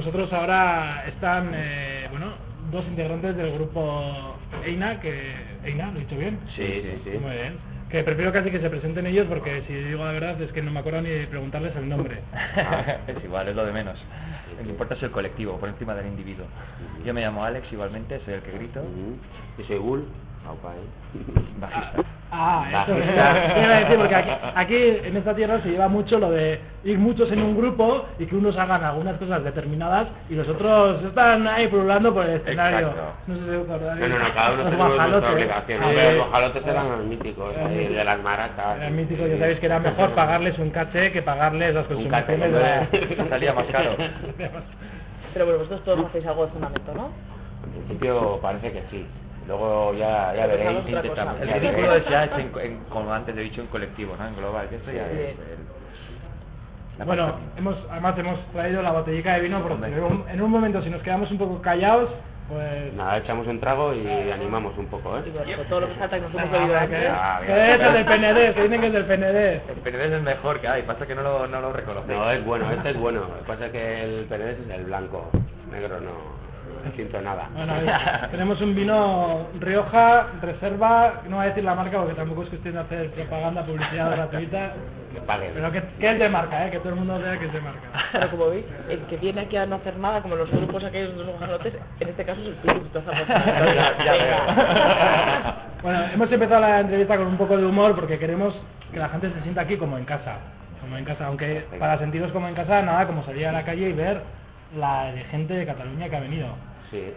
nosotros ahora están, eh, bueno, dos integrantes del grupo EINA, que... ¿EINA? ¿Lo he dicho bien? Sí, sí, sí. Muy bien. Que prefiero casi que se presenten ellos porque si digo la verdad es que no me acuerdo ni de preguntarles el nombre. es igual, es lo de menos. Lo que importa es el colectivo, por encima del individuo. Yo me llamo Alex, igualmente, soy el que grito. Yo soy Gul. ¿Eh? Bajista. Ah, eso es. Iba a decir, porque aquí, aquí en esta tierra se lleva mucho lo de ir muchos en un grupo y que unos hagan algunas cosas determinadas y los otros están ahí pululando por el escenario. Exacto. No sé si os acordáis. No, no, no, cada uno Los nuestra guajalotes. obligación. Eh, Hombre, los eran míticos, eran ahí, míticos. de las maracas. Era mítico, ya sabéis que era mejor pagarles un caché que pagarles las Un caché, consumiciones de. Salía más caro. Pero bueno, vosotros todos hacéis algo de fundamento, ¿no? En principio parece que sí. Luego ya, ya veréis. intentamos. El ridículo es ya, es en, en- como antes he dicho, en colectivo, ¿no? En global. Que esto ya Sí. es el- Bueno, parte- hemos, además hemos traído la botellica de vino porque en un, en un momento si nos quedamos un poco callados, pues... Nada, echamos un trago y animamos un poco, ¿eh? con todo lo que falta que nos hemos bebido. Ah, bien. es el del PND, que dicen que es del PND. El PND es el mejor que hay, pasa que no lo, no lo reconocéis. No, es bueno, este es bueno. Pasa que el Pérez es el blanco. Negro no, no siento nada. Bueno, tenemos un vino Rioja, reserva, no voy a decir la marca porque tampoco es cuestión de hacer propaganda, publicidad gratuita, Que paguen. pero que, que es de marca, ¿eh? que todo el mundo vea que es de marca. Pero como veis, el que viene aquí a no hacer nada, como los grupos aquellos de los guajalotes, en este caso es el veo. Bueno, hemos empezado la entrevista con un poco de humor porque queremos que la gente se sienta aquí como en casa. Como en casa, aunque para sentiros como en casa, nada como salir a la calle y ver la de gente de Cataluña que ha venido. Sí.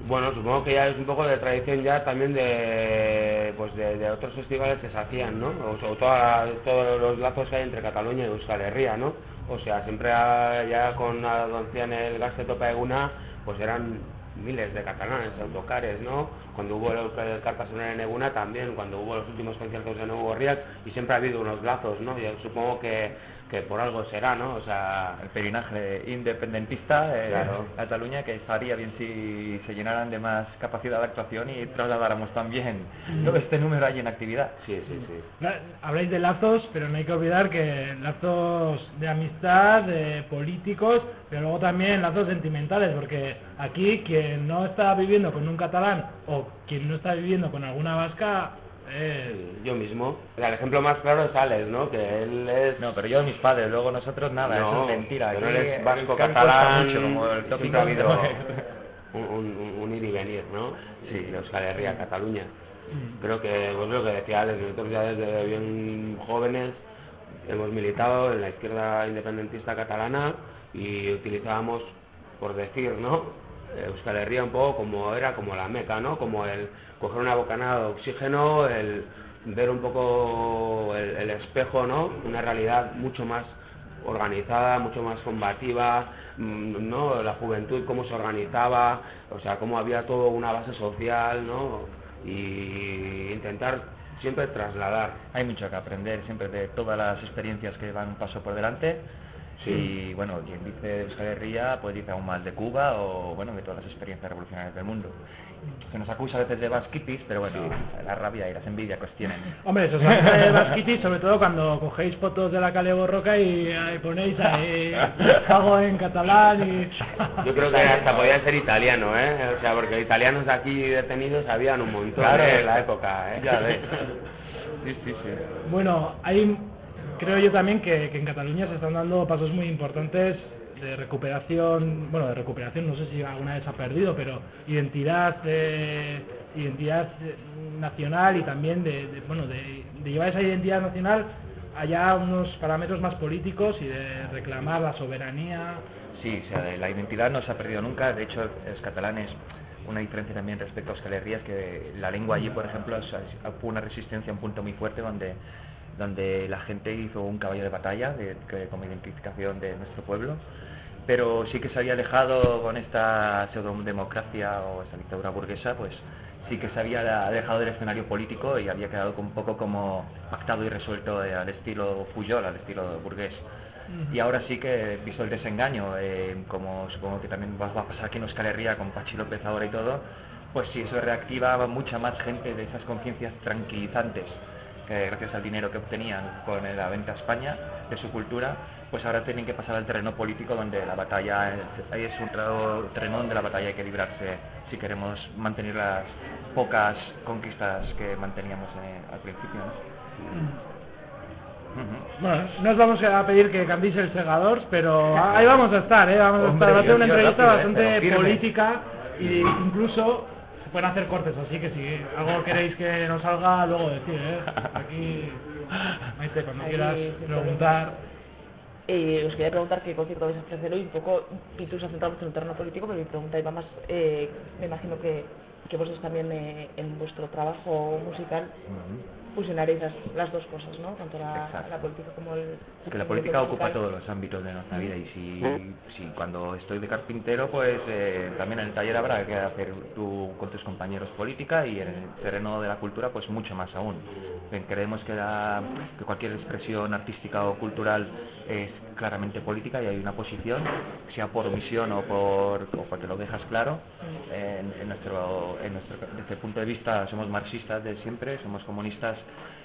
Bueno, supongo que ya es un poco de tradición ya también de pues de, de otros festivales que se hacían, ¿no? O toda- todos los lazos que hay entre Cataluña y Euskal Herria, ¿no? O sea, siempre ya con la en el gas de Topa Eguna, pues eran miles de catalanes, autocares, ¿no? Cuando hubo el, el Carpasonera en Eguna también, cuando hubo los últimos conciertos de Nuevo Gorriak, y siempre ha habido unos lazos, ¿no? Yo supongo que, que por algo será, ¿no? O sea, el perinaje independentista de Claro. Cataluña que estaría bien si se llenaran de más capacidad de actuación y trasladáramos también todo este número ahí en actividad. sí, sí, sí. Habláis de lazos, pero no hay que olvidar que lazos de amistad, de políticos, pero luego también lazos sentimentales, porque aquí quien no está viviendo con un catalán o quien no está viviendo con alguna vasca es... Sí, yo mismo. El ejemplo más claro es Alex, ¿no? Que él es... No, pero yo mis padres, luego nosotros nada, No, eso es mentira. pero él es el vasco, catalán, mucho, como el tópico ha habido un, un- un ir y venir, ¿no? Sí. de Euskal Herria a Cataluña. Mm. Creo que, pues lo que decía Alex, nosotros ya desde bien jóvenes hemos militado en la izquierda independentista catalana y utilizábamos, por decir, ¿no? Euskal Herria un poco como era como la meca, ¿no? Como el coger una bocanada de oxígeno, el ver un poco el, espejo, ¿no? Una realidad mucho más organizada, mucho más combativa, mm, ¿no? La juventud, cómo se organizaba, o sea, cómo había todo una base social, ¿no? Y intentar siempre trasladar. Hay mucho que aprender siempre de todas las experiencias que van paso por delante. Sí. Y bueno, quien dice Euskal Herria, pues dice aún más de Cuba o bueno, de todas las experiencias revolucionarias del mundo. Se nos acusa a veces de basquitis, pero bueno, la rabia y las envidias que os tienen. Hombre, eso es bastante basquitis, sobre todo cuando cogéis fotos de la calle Borroca y, ahí ponéis ahí algo en catalán y... Yo creo que hasta podía ser italiano, ¿eh? O sea, porque italianos aquí detenidos habían un montón Claro. ¿eh? en la época, ¿eh? Ya ves. Sí, sí, sí. Bueno, hay, creo yo también que, que en Cataluña se están dando pasos muy importantes de recuperación, bueno, de recuperación, no sé si alguna vez ha perdido, pero identidad, eh, identidad nacional y también de, de, bueno, de, de llevar esa identidad nacional allá unos parámetros más políticos y de reclamar la soberanía. Sí, o sea, la identidad no se ha perdido nunca. De hecho, los catalanes, una diferencia también respecto a Euskal Herria es que la lengua allí, por ejemplo, una resistencia, un punto muy fuerte donde donde la gente hizo un caballo de batalla de, que- como identificación de nuestro pueblo, pero sí que se había alejado con esta pseudodemocracia o esta dictadura burguesa, pues sí que se había alejado del escenario político y había quedado un poco como pactado y resuelto eh, al estilo Puyol, al estilo burgués. Y ahora sí que, visto el desengaño, eh, como supongo que también va, va a pasar aquí en Euskal Herria con Pachi López ahora y todo, pues sí, eso reactiva a mucha más gente de esas conciencias tranquilizantes que gracias al dinero que obtenían con la venta a España de su cultura, pues ahora tienen que pasar al terreno político donde la batalla ahí es un terreno- donde la batalla hay que librarse si queremos mantener las pocas conquistas que manteníamos eh, al principio. ¿no? Ujú. Bueno, no os vamos a pedir que cambiéis el segador, pero ahí vamos a estar, ¿eh? Vamos a estar. Va a ser una entrevista rápido, ¿eh? bastante política y incluso se pueden hacer cortes, así que si algo queréis que nos salga, luego decir, ¿eh? Aquí, Maite, cuando Ahí, quieras preguntar. Eh, os quería preguntar qué concierto vais a ofrecer hoy. Un poco, Pitu se ha centrado mucho en el terreno político, pero mi pregunta iba más. Eh, me imagino que, que vosotros también eh, en vuestro trabajo musical fusionaréis las, las dos cosas, ¿no? Tanto la, política como el. Es que la política musical. ocupa todos los ámbitos de nuestra vida y si, si cuando estoy de carpintero, pues eh, también en el taller habrá que hacer tú con tus compañeros política y en el terreno de la cultura, pues mucho más aún. Bien, Creemos que, la- que cualquier expresión artística o cultural es claramente política y hay una posición, sea por omisión o, por, o porque lo dejas claro. En, en nuestro, en nuestro, desde el punto de vista somos marxistas de siempre, somos comunistas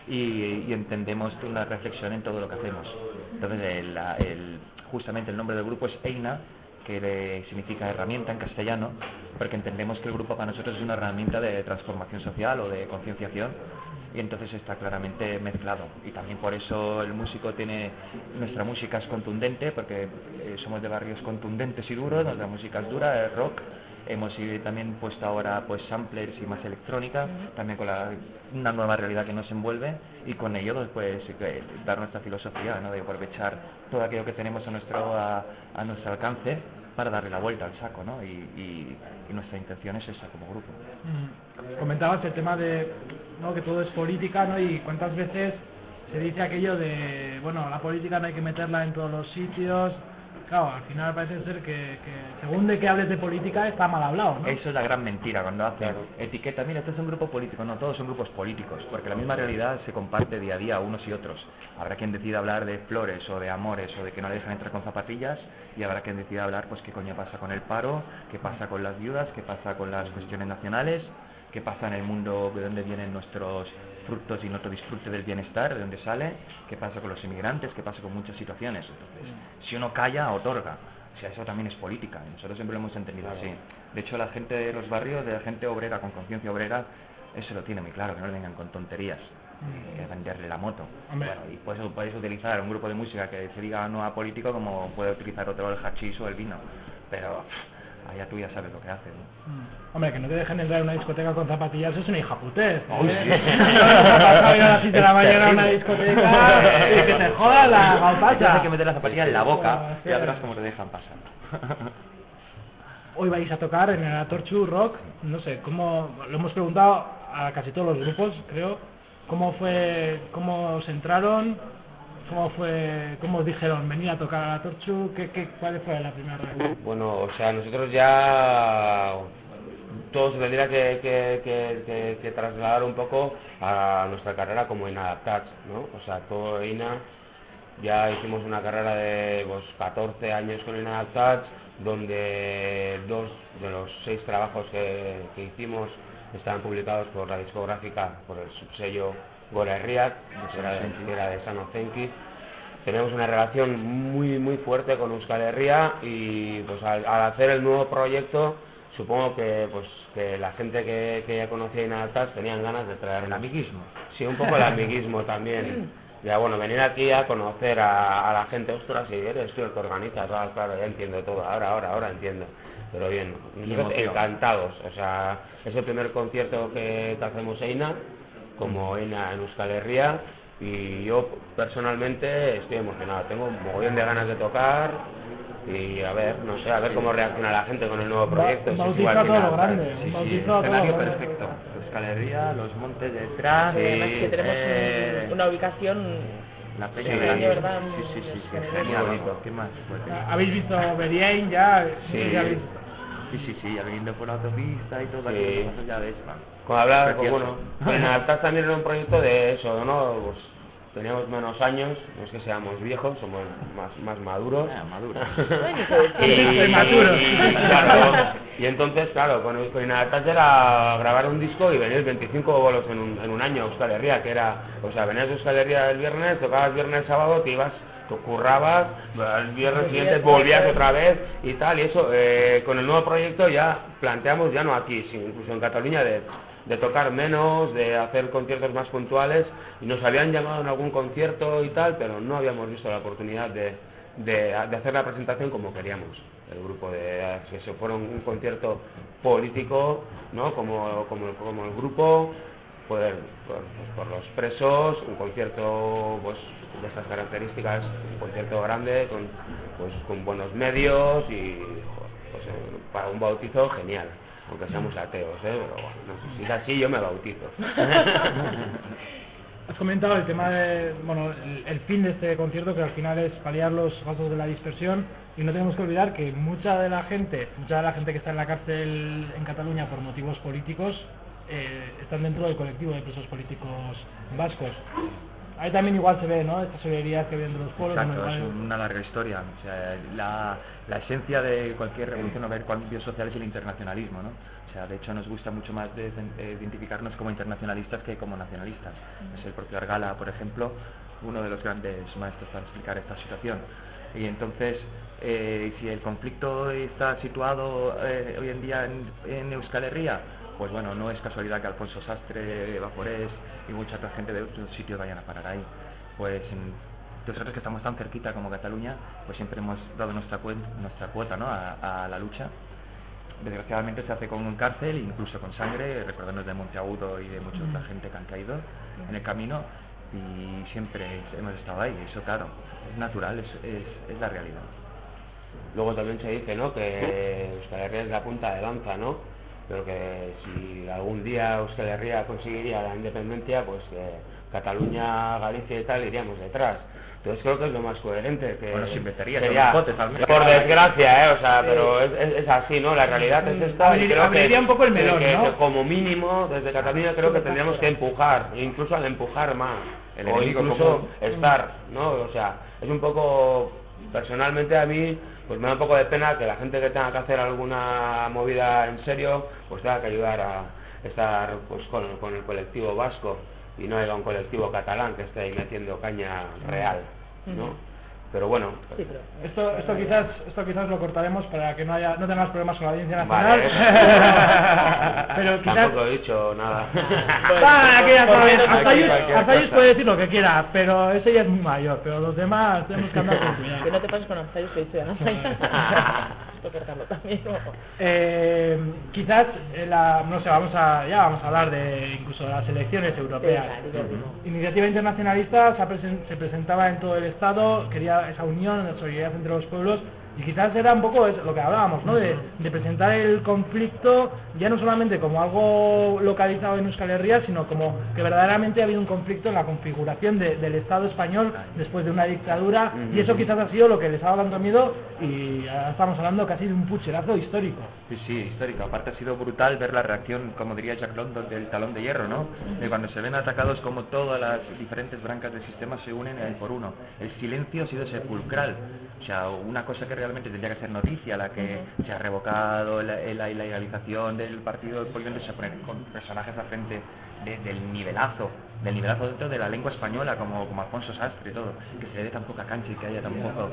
y, y entendemos una reflexión en todo lo que hacemos. Entonces, el, el- justamente el nombre del grupo es EINA, que significa herramienta en castellano, porque entendemos que el grupo para nosotros es una herramienta de transformación social o de concienciación y entonces está claramente mezclado. Y también por eso el músico tiene nuestra música es contundente porque eh, somos de barrios contundentes y duros nuestra música es dura es rock hemos también puesto ahora pues samplers y más electrónica también con la, una nueva realidad que nos envuelve y con ello pues eh, dar nuestra filosofía ¿no? de aprovechar todo aquello que tenemos a nuestro a, a nuestro alcance para darle la vuelta al saco ¿no? y, y, y nuestra intención es esa como grupo Mm. Comentabas el tema de ¿no? que todo es política, ¿no? Y cuántas veces se dice aquello de, bueno, la política no hay que meterla en todos los sitios. Claro, al final parece ser que, que según de que hables de política está mal hablado, ¿no? Eso es la gran mentira cuando hacen etiqueta, mira, esto es un grupo político. No, todos son grupos políticos, porque la misma realidad se comparte día a día unos y otros. Habrá quien decida hablar de flores o de amores o de que no le dejan entrar con zapatillas y habrá quien decida hablar, pues, qué coño pasa con el paro, qué pasa con las viudas, qué pasa con las cuestiones nacionales, qué pasa en el mundo de dónde vienen nuestros frutos y nuestro disfrute del bienestar, de dónde sale, qué pasa con los inmigrantes, qué pasa con muchas situaciones. Entonces, si uno calla, otorga. O sea, eso también es política. y Nosotros siempre lo hemos entendido así. De hecho, la gente de los barrios, de la gente obrera con conciencia obrera, eso lo tiene muy claro, que no le vengan con tonterías, que es venderle la moto. Bueno, y por eso podéis utilizar un grupo de música que se diga no a político como puede utilizar otro el hachís o el vino. Pero allá tú ya sabes lo que haces. ¿no? Mm. Hombre, que no te dejen entrar en una discoteca con zapatillas es una hijaputez. Oh, ¿eh? sí. A a las 6 de la mañana a una discoteca y que te joda la gaupacha. hay que meter la zapatilla en la boca Oh, y ya verás cómo te dejan pasar. Hoy vais a tocar en el Atorchu Rock, no sé, cómo, lo hemos preguntado a casi todos los grupos, creo, cómo fue, cómo os entraron, cómo fue, cómo os dijeron venir a tocar a Atorchu, ¿qué, qué, cuál fue la primera reacción? Bueno, o sea, nosotros ya todo se tendría que, que, trasladar un poco a nuestra carrera como Inadaptats, ¿no? O sea, todo INA, ya hicimos una carrera de pues, 14 años con Inadaptats, donde dos de los seis trabajos que hicimos estaban publicados por la discográfica, por el subsello Que era de, que era de Sano Zenki. Tenemos una relación muy muy fuerte con Euskal Herria y pues al, al hacer el nuevo proyecto supongo que pues que la gente que, que ya conocía Inadaptats tenían ganas de traer El amiguismo. Sí, un poco el amiguismo también. Ya bueno, venir aquí a conocer a, a la gente, ostras, si eres tú el que organiza, claro, claro, ya entiendo todo, ahora, ahora, ahora entiendo. Pero bien, encantados, o sea, es el primer concierto que, que hacemos EINA, como EINA en Euskal Herria, y yo personalmente estoy emocionado, tengo un mogollón de ganas de tocar, y a ver, no sé, a ver cómo reacciona la gente con el nuevo proyecto. un si es bautizo igual a que todo lo Inadaptats. grande, Sí, sí, escenario perfecto. La escalería, los montes detrás, Y además que tenemos un- eh, una ubicación la Sí, peña sí, de la ¿verdad? Sí, sí, sí, sí, genial. bonito. ¿Qué más? Pues, ¿Habéis visto Berien ya? Sí. ya habéis- sí, sí, sí, ya viniendo por la autopista y todo, Sí. ya ves, man. Hablaba, pues bueno, en Altas también era un proyecto de eso, ¿no? Pues teníamos menos años, no es que seamos viejos, somos más, más maduros. Ah, maduro. Bueno, pues, y, Prematuros. y, claro, y entonces, claro, con, con Inadaptats era grabar un disco y venir 25 bolos en un, en un año a Euskal Herria, que era, o sea, venías de Euskal Herria el viernes, tocabas viernes, sábado, te ibas currabas, al viernes siguiente volvías otra vez y tal, y eso, eh, con el nuevo proyecto ya planteamos, ya no aquí, sino incluso en Cataluña, de, de tocar menos, de hacer conciertos más puntuales, y nos habían llamado en algún concierto y tal, pero no habíamos visto la oportunidad de, de, hacer la presentación como queríamos. El grupo de que se fuera un, concierto político no como, como, el grupo poder por, pues por los presos un concierto pues de estas características un concierto grande con pues con buenos medios y pues, para un bautizo genial aunque seamos ateos ¿eh? pero bueno, si es así yo me bautizo Has comentado el tema de, bueno, el, el, fin de este concierto que al final es paliar los gastos de la dispersión y no tenemos que olvidar que mucha de la gente, mucha de la gente que está en la cárcel en Cataluña por motivos políticos eh, están dentro del colectivo de presos políticos vascos. Ahí también igual se ve, ¿no? Esta solidaridad que vienen de los pueblos. Exacto, es una larga historia. O sea, la, la esencia de cualquier revolución o ver cambios sociales es el internacionalismo, ¿no? O sea, de hecho nos gusta mucho más de, de identificarnos como internacionalistas que como nacionalistas. Es el propio Argala, por ejemplo, uno de los grandes maestros para explicar esta situación. Y entonces, eh, si el conflicto está situado eh, hoy en día en, en Euskal Herria, pues bueno, no es casualidad que Alfonso Sastre, Vaporés y mucha otra gente de otros sitios vayan a parar ahí. Pues nosotros que estamos tan cerquita como Cataluña, pues siempre hemos dado nuestra, nuestra cuota ¿no? a, a la lucha desgraciadamente se hace con un cárcel, incluso con sangre, recordando de Monteagudo y de mucha otra gente que han caído en el camino y siempre hemos estado ahí, eso claro, es natural, es, es, es la realidad. Luego también se dice, ¿no?, que Euskal Herria es la punta de lanza, ¿no?, pero que si algún día Euskal Herria conseguiría la independencia, pues que Cataluña, Galicia y tal iríamos detrás entonces creo que es lo más coherente. Que bueno, se inventaría sería, Por desgracia, ¿eh? O sea, pero es, es, así, ¿no? La realidad es esta. y creo que, un poco el melón, que, ¿no? que como mínimo, desde Cataluña creo que tendríamos que empujar, incluso al empujar más. El o incluso estar, ¿no? O sea, es un poco. Personalmente a mí, pues me da un poco de pena que la gente que tenga que hacer alguna movida en serio, pues tenga que ayudar a estar pues con, con el colectivo vasco y no haya un colectivo catalán que esté ahí metiendo caña real, ¿no? Pero bueno, sí, pero... esto esto quizás esto quizás lo cortaremos para que no haya no tengas problemas con la audiencia nacional. Vale. pero quizás tampoco he dicho nada. Ah, que Arzayus puede decir lo que quiera, pero ese ya es muy mayor, pero los demás tenemos que andar con cuidado. Que no te pases con Arzayus que dice Eh, quizás eh, la, no sé, vamos a ya vamos a hablar de incluso de las elecciones europeas. Sí, Iniciativa Internacionalista se, presen, se presentaba en todo el estado, quería esa unión, la solidaridad entre los pueblos y quizás era un poco eso, lo que hablábamos, ¿no? De, de, presentar el conflicto ya no solamente como algo localizado en Euskal Herria, sino como que verdaderamente ha habido un conflicto en la configuración de, del Estado español después de una dictadura y eso quizás ha sido lo que les ha dado tanto miedo y ahora estamos hablando casi de un pucherazo histórico. Sí, sí, histórico. Aparte ha sido brutal ver la reacción, como diría Jack London, del talón de hierro, ¿no? De cuando se ven atacados como todas las diferentes brancas del sistema se unen por uno. El silencio ha sido sepulcral. O sea, una cosa que realmente tendría que ser noticia, la que se ha revocado la, la ilegalización del partido político, se poner con personajes al frente de, del nivelazo, del nivelazo dentro de la lengua española, como, como Alfonso Sastre y todo, que se le dé tan poca cancha y que haya tan poco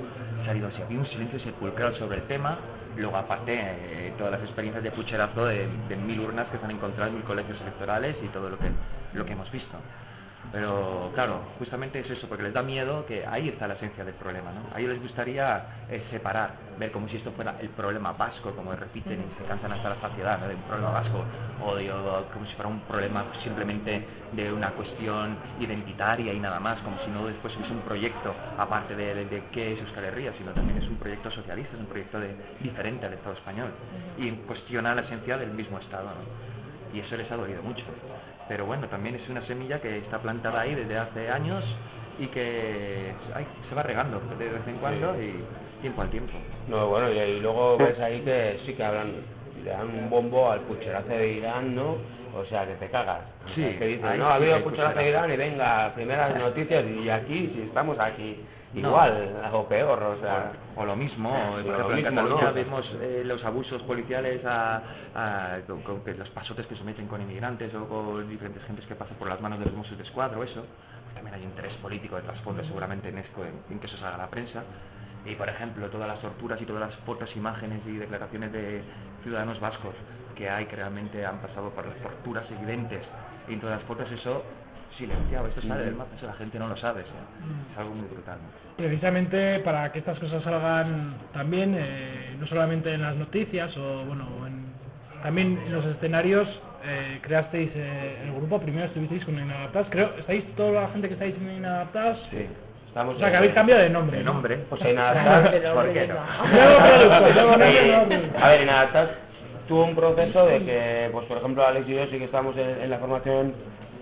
salido. Si había un silencio sepulcral sobre el tema, luego aparte eh, todas las experiencias de pucherazo de, de mil urnas que se han encontrado en mil colegios electorales y todo lo que, lo que hemos visto. Pero claro, justamente es eso, porque les da miedo que ahí está la esencia del problema, ¿no? A les gustaría eh, separar, ver como si esto fuera el problema vasco, como repiten y se cansan hasta la saciedad, ¿no? De un problema vasco, o, como si fuera un problema simplemente de una cuestión identitaria y nada más, como si no después hubiese un proyecto aparte de, de, de qué es Euskal Herria, sino también es un proyecto socialista, es un proyecto de, diferente al Estado español, y cuestiona la esencia del mismo Estado, ¿no? Y eso les ha dolido mucho pero bueno, también es una semilla que está plantada ahí desde hace años y que ay, se va regando de vez en cuando sí. y tiempo al tiempo. No, bueno, y, y, luego ves ahí que sí que hablan, le dan un bombo al pucherazo de Irán, ¿no? O sea, que te cagas. Sí, que dicen, no, ha habido pucherazo de Irán y venga, primeras noticias y aquí, si estamos aquí. Igual, no. o peor, o sea. O, o lo mismo, sí, por ejemplo, en Cataluña vemos eh, los abusos policiales a, a con, con, los pasotes que se meten con inmigrantes o con diferentes gentes que pasan por las manos de los Mossos de Escuadra o eso. también hay interés político de trasfondo seguramente en, esto, en, que eso salga a la prensa. Y por ejemplo, todas las torturas y todas las fotos, imágenes y declaraciones de ciudadanos vascos que hay que realmente han pasado por las torturas evidentes y en todas las fotos eso silenciado, esto sale del mapa, eso la gente no lo sabe, es algo muy brutal. Precisamente para que estas cosas salgan también, eh, no solamente en las noticias o bueno, también en los escenarios, eh, creasteis eh, el grupo, primero estuvisteis con Inadaptados, creo, ¿estáis toda la gente que estáis en Inadaptados? Sí. Estamos o sea, que habéis cambiado de nombre. De nombre. Pues Inadaptados, ¿por qué no? A ver, Inadaptados tuvo un proceso de que, pues por ejemplo, Alex y yo sí que estamos en la formación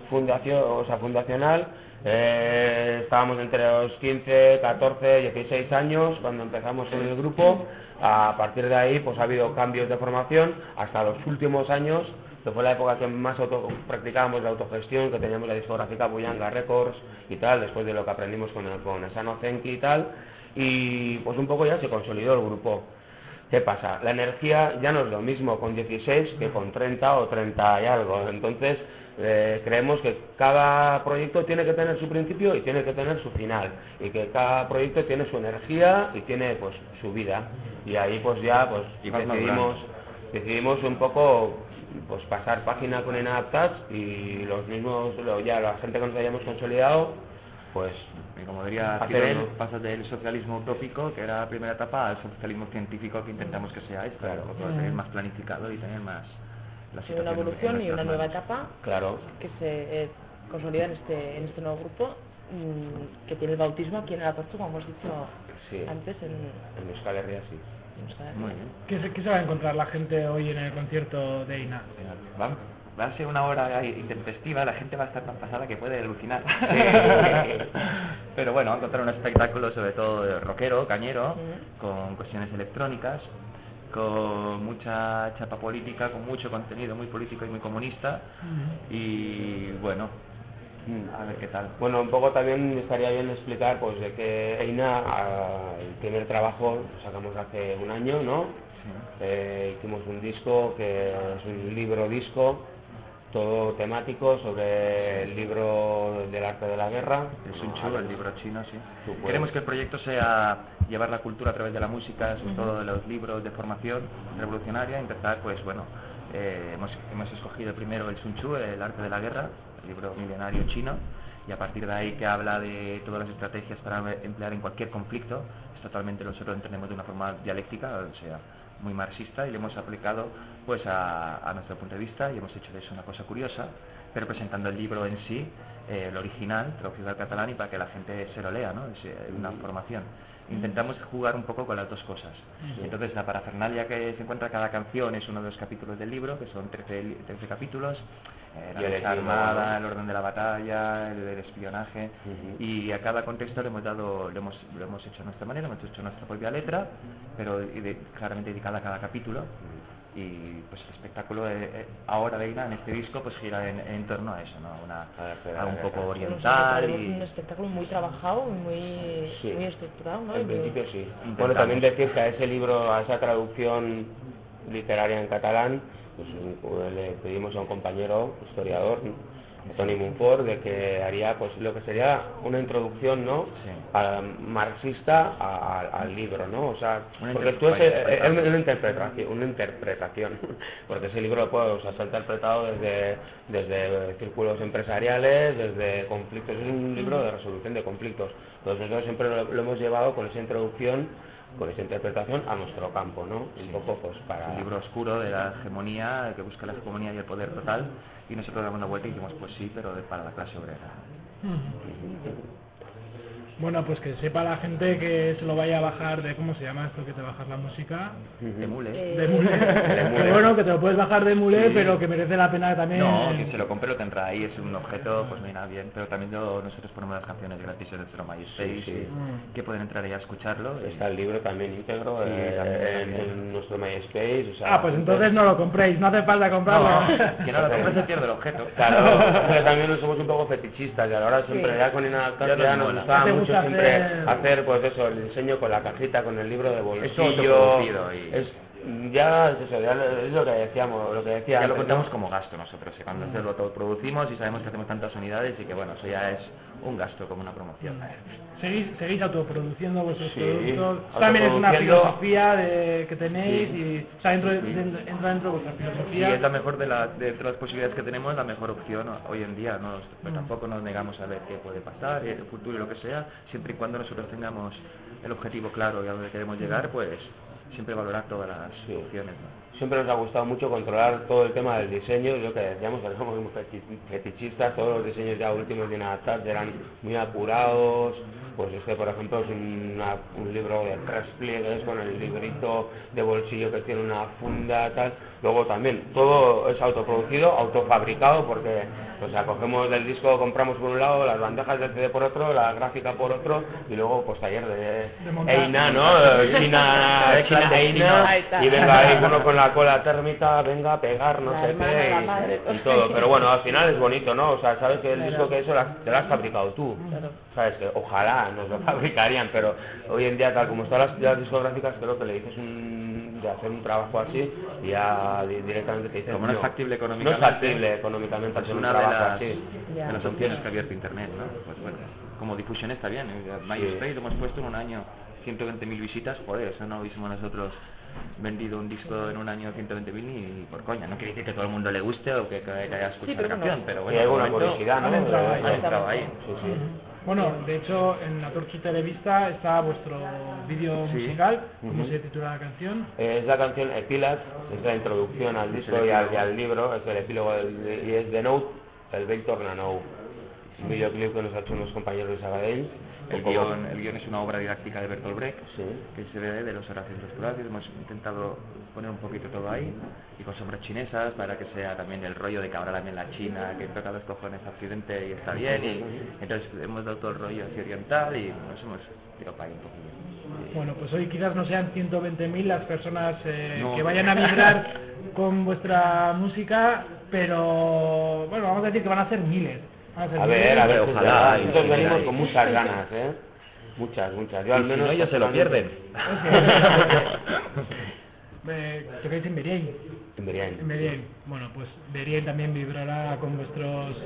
fundación, o sea, fundacional. Eh, estábamos entre los 15, 14, 16 años cuando empezamos en el grupo. A partir de ahí, pues ha habido cambios de formación hasta los últimos años, que fue la época que más auto, practicábamos la autogestión, que teníamos la discográfica Buyanga Records y tal, después de lo que aprendimos con, el, con Esano Zenki y tal. Y pues un poco ya se consolidó el grupo. ¿Qué pasa? La energía ya no es lo mismo con 16 que con 30 o 30 y algo. Entonces, eh, creemos que cada proyecto tiene que tener su principio y tiene que tener su final y que cada proyecto tiene su energía y tiene pues su vida. Y ahí pues ya pues decidimos decidimos un poco pues pasar página con Inadaptas y los mismos ya la gente que nos hayamos consolidado pues y como diría pasas del socialismo utópico que era la primera etapa al socialismo científico que intentamos que sea esto claro. tener más planificado y tener más una evolución y una nueva etapa claro. que se eh, consolida en este, en este nuevo grupo mm, que tiene el bautismo aquí en el Aporto, como hemos dicho antes. En, en Euskal Herria, sí. Muy bien. ¿Qué se, ¿Qué se va a encontrar la gente hoy en el concierto de INA? Va, va a ser una hora intempestiva, la gente va a estar tan pasada que puede alucinar. Pero bueno, va a encontrar un espectáculo sobre todo rockero, cañero, con cuestiones electrónicas, con mucha chapa política, con mucho contenido muy político y muy comunista. Y bueno, a ver qué tal. Bueno, un poco también estaría bien explicar pues de que Eina, el primer trabajo lo sacamos hace un año, ¿no? Eh, hicimos un disco que es un libro disco todo temático sobre el libro del arte de la guerra. El Sun Tzu, el libro chino, sí. Queremos que el proyecto sea llevar la cultura a través de la música, sobre todo de los libros de formación revolucionaria, empezar, pues bueno, eh, hemos, hemos escogido primero el Sun Tzu, el arte de la guerra, el libro milenario chino, y a partir de ahí que habla de todas las estrategias para emplear en cualquier conflicto, es totalmente nosotros entendemos de una forma dialéctica, o sea, muy marxista y le hemos aplicado pues a, a, nuestro punto de vista y hemos hecho de eso una cosa curiosa, pero presentando el libro en sí, eh, el original, traducido al catalán y para que la gente se lo lea, ¿no? Es eh, una formación. Intentamos jugar un poco con las dos cosas. Entonces la parafernalia que se encuentra cada canción es uno de los capítulos del libro, que son 13, 13 capítulos, eh, la armada, el orden de la batalla, el, del espionaje, y a cada contexto le hemos dado, lo hemos, lo hemos hecho a nuestra manera, hemos hecho nuestra propia letra, pero claramente dedicada a cada capítulo. Y pues el espectáculo eh, ahora de Ina en este disco pues gira en, torno a eso no una a un poco oriental y un espectáculo muy trabajado muy muy estructurado no en principio sí. Bueno también decir que a ese libro a esa traducción literaria en catalán pues le pedimos a un compañero historiador Tony Munford de que haría pues lo que sería una introducción no marxista al libro no o sea porque tú es, una interpretación una interpretación porque ese libro pues, o sea, interpretado desde desde círculos empresariales desde conflictos es un libro de resolución de conflictos. Entonces nosotros siempre lo hemos llevado con esa introducción con esa interpretación a nuestro campo, ¿no? Un poco pues para... Un libro oscuro de la hegemonía, que busca la hegemonía y el poder total, y nosotros damos una vuelta y dijimos, pues sí, pero para la clase obrera. Bueno, pues que sepa la gente que se lo vaya a bajar de, ¿cómo se llama esto que te bajas la música? De mule. De mule. que bueno, que te lo puedes bajar de mule, pero que merece la pena también... No, quien se lo compre lo tendrá ahí, es un objeto, pues mira, bien, pero también nosotros ponemos las canciones gratis en nuestro MySpace, sí, mm. que pueden entrar ahí a escucharlo. Está el libro también íntegro eh, en, nuestro MySpace. O sea, ah, pues entonces no lo compréis, no hace falta comprarlo. No, que no lo compres se pierde el objeto. Claro, pero también somos un poco fetichistas y a la hora siempre ya con inadaptación ya nos gustaba mucho siempre hacer pues eso, el diseño con la cajita, con el libro de bolsillo. y... Es, ya es eso, ya lo- es lo que decíamos, lo que decía Ya lo contamos ¿no? como gasto nosotros, cuando lo autoproducimos y sabemos que hacemos tantas unidades y que bueno, eso ya es un gasto como una promoción. Seguís, seguís autoproduciendo vuestros Sí, productos. También es una filosofía de, que tenéis Sí. y o sea, dentro de, entra dentro de vuestra Y filosofía. es la mejor de, la, de las posibilidades que tenemos, la mejor opción hoy en día. ¿no? Pues Mm. tampoco nos negamos a ver qué puede pasar, el futuro y lo que sea, siempre y cuando nosotros tengamos el objetivo claro y a dónde queremos llegar, pues siempre valorar todas las opciones. ¿no? Siempre nos ha gustado mucho controlar todo el tema del diseño, lo que decíamos, que somos muy feti- fetichistas, todos los diseños ya últimos de Inadat eran muy apurados, pues este por ejemplo es una- un libro de tres pliegues con el librito de bolsillo que tiene una funda tal, luego también todo es autoproducido, autofabricado porque o sea, cogemos del disco, compramos por un lado, las bandejas de CD por otro, la gráfica por otro y luego pues taller de. Eina, ¿no? China, China Eina y venga ahí uno con la cola térmica, venga a pegar, no La sé qué, y- todo. Pero bueno, al final es bonito, ¿no? O sea, sabes que el Claro. disco que eso la- te lo has fabricado tú. Claro. Sabes que ojalá nos lo fabricarían, pero hoy en día, tal como están las, las discográficas, creo que le dices un, de hacer un trabajo así y ya di- directamente te dicen. Como no es factible No es económicamente, factible económicamente Es hacer un una de trabajo las, así. De las opciones que ha abierto Internet, ¿no? Pues bueno, como difusión está bien. ¿eh? MySpace lo hemos puesto en un año 120.000 visitas, joder, eso no hubiésemos nosotros vendido un disco en un año 120.000 ni por coña. No quiere decir que todo el mundo le guste o que, que haya escuchado Sí, pero la canción, pero Y bueno, hay de alguna momento curiosidad, ¿no? han entrado ahí. De- han entrado ahí. Sí, sí. Bueno, de hecho, en la Torchu Televista está vuestro vídeo Sí. musical. ¿Cómo Ujú. se titula la canción? Eh, Es la canción Epilas, es la introducción al disco y al, y al libro, es el epílogo del- y es de Note, el Bell Tornanou. Un videoclip que nos ha hecho unos compañeros de Sabadell. El Como- guion, el guion es una obra didáctica de Bertolt Brecht, Sí. que se ve de los Horacios los Horacios. Hemos intentado poner un poquito todo ahí, y con sombras chinesas, para que sea también el rollo de que ahora también la China, que toca los cojones a Occidente y está bien, y entonces hemos dado todo el rollo así oriental y nos hemos tirado para ahí un poquillo. Bueno, pues hoy quizás no sean 120.000 las personas eh, No. que vayan a vibrar con vuestra música, pero bueno, vamos a decir que van a ser miles. Van a, ver, a ver, Ojalá, si Nosotros venimos con muchas ganas, ¿eh? Muchas, muchas. Yo al si menos... no, ellos se lo pierden. Eh, tocáis en Berien. En Beriain. En Berien. Bueno, pues Berien también vibrará con vuestros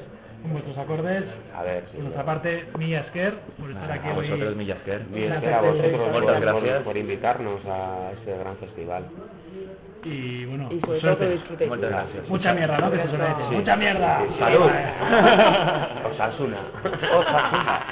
vuestros acordes. A ver, sí. Por nuestra parte, mi Asker, por estar aquí A hoy. vosotros, Millasker. Gracias, a vosotros Muchas por, gracias. por- por invitarnos a este gran festival. Y bueno, Y sobre todo suerte. que disfrutéis. Muchas gracias. Mucha mierda, ¿no? Que se suele decir. Sí. Mucha mierda. Sí. Salud. Osasuna. Osasuna.